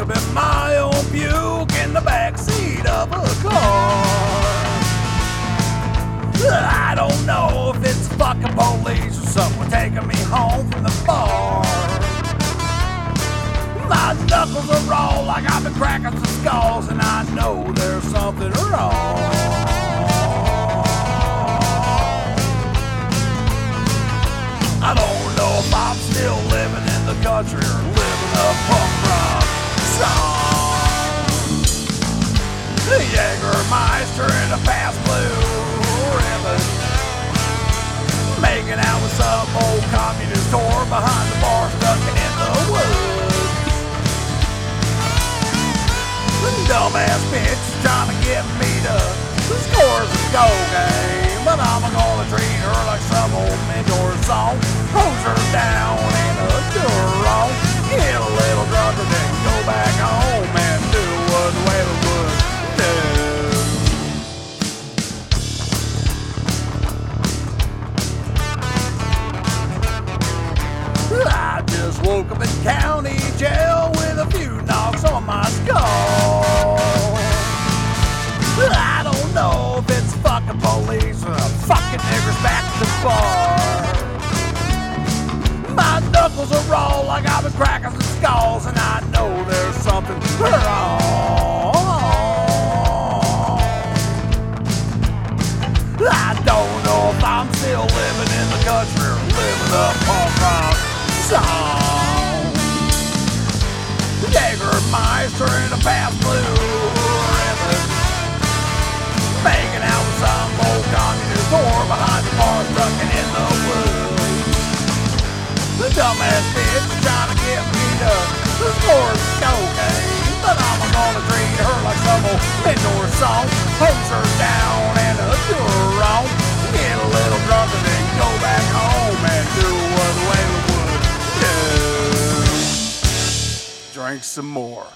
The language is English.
up in my own puke in the backseat of a car. I don't know if it's fucking police or someone taking me home from the bar. My knuckles are raw like I've been cracking some skulls, and I know there's something wrong. I don't know if I'm still living in the country or behind the bar stuck in the woods. Dumbass bitch trying to get me to score some go game. But I'm gonna treat her like some old mentor song. Hose her down up in county jail with a few knocks on my skull. I don't know if it's fucking police or fucking niggers back at the bar. My knuckles are raw like I've been cracking some skulls, and I know there's something wrong. I don't know if I'm still living in the country or living a punk In a Pabst Blue Ribbon. Making out with some old communist whore behind the bar stuck in the woods. The dumbass bitch trying to get me to score some cocaine. But I'm gonna treat her like some old indoor song. Hose her down and a Duro. Get a little drunk and then go back home and do what Layla would do. Drink some more.